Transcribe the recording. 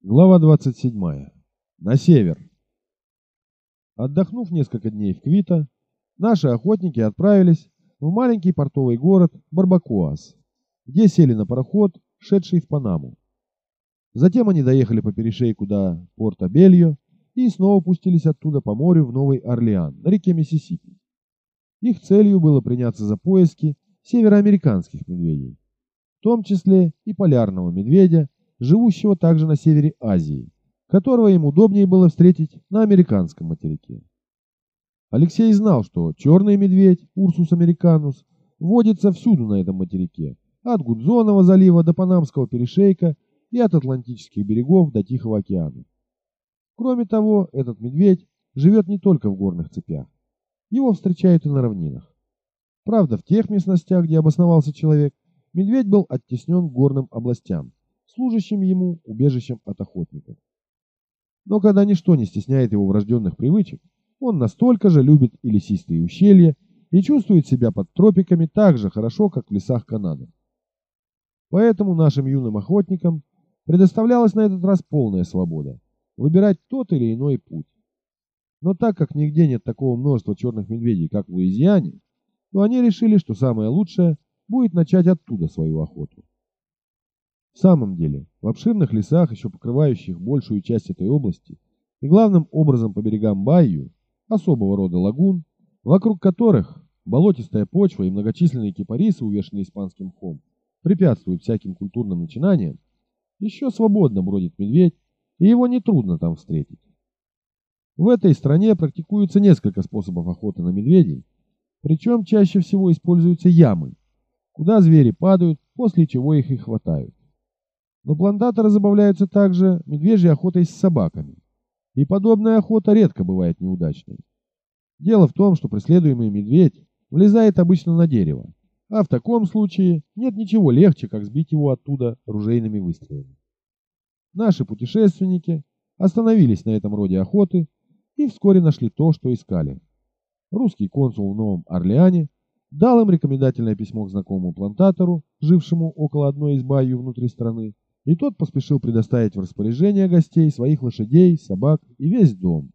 Глава 27. На север. Отдохнув несколько дней в Квито, наши охотники отправились в маленький портовый город Барбакоас, где сели на пароход, шедший в Панаму. Затем они доехали по перешейку до порта Бельо и снова пустились оттуда по морю в Новый Орлеан, на реке Миссисипи. Их целью было приняться за поиски североамериканских медведей, в том числе и полярного медведя, живущего также на севере Азии, которого им удобнее было встретить на американском материке. Алексей знал, что черный медведь, Урсус американус, водится всюду на этом материке, от Гудзонова залива до Панамского перешейка и от Атлантических берегов до Тихого океана. Кроме того, этот медведь живет не только в горных цепях. Его встречают и на равнинах. Правда, в тех местностях, где обосновался человек, медведь был оттеснен к горным областям, служащим ему убежищем от охотников. Но когда ничто не стесняет его врожденных привычек, он настолько же любит и лесистые ущелья, и чувствует себя под тропиками так же хорошо, как в лесах Канады. Поэтому нашим юным охотникам предоставлялась на этот раз полная свобода выбирать тот или иной путь. Но так как нигде нет такого множества черных медведей, как в Луизиане, то они решили, что самое лучшее будет начать оттуда свою охоту. В самом деле, в обширных лесах, еще покрывающих большую часть этой области, и главным образом по берегам Байю, особого рода лагун, вокруг которых болотистая почва и многочисленные кипарисы, увешанные испанским мхом, препятствуют всяким культурным начинаниям, еще свободно бродит медведь, и его нетрудно там встретить. В этой стране практикуется несколько способов охоты на медведей, причем чаще всего используются ямы, куда звери падают, после чего их и хватают. Но плантаторы забавляются также медвежьей охотой с собаками. И подобная охота редко бывает неудачной. Дело в том, что преследуемый медведь влезает обычно на дерево, а в таком случае нет ничего легче, как сбить его оттуда ружейными выстрелами. Наши путешественники остановились на этом роде охоты и вскоре нашли то, что искали. Русский консул в Новом Орлеане дал им рекомендательное письмо к знакомому плантатору, жившему около одной из баю внутри страны, и тот поспешил предоставить в распоряжение гостей своих лошадей, собак и весь дом.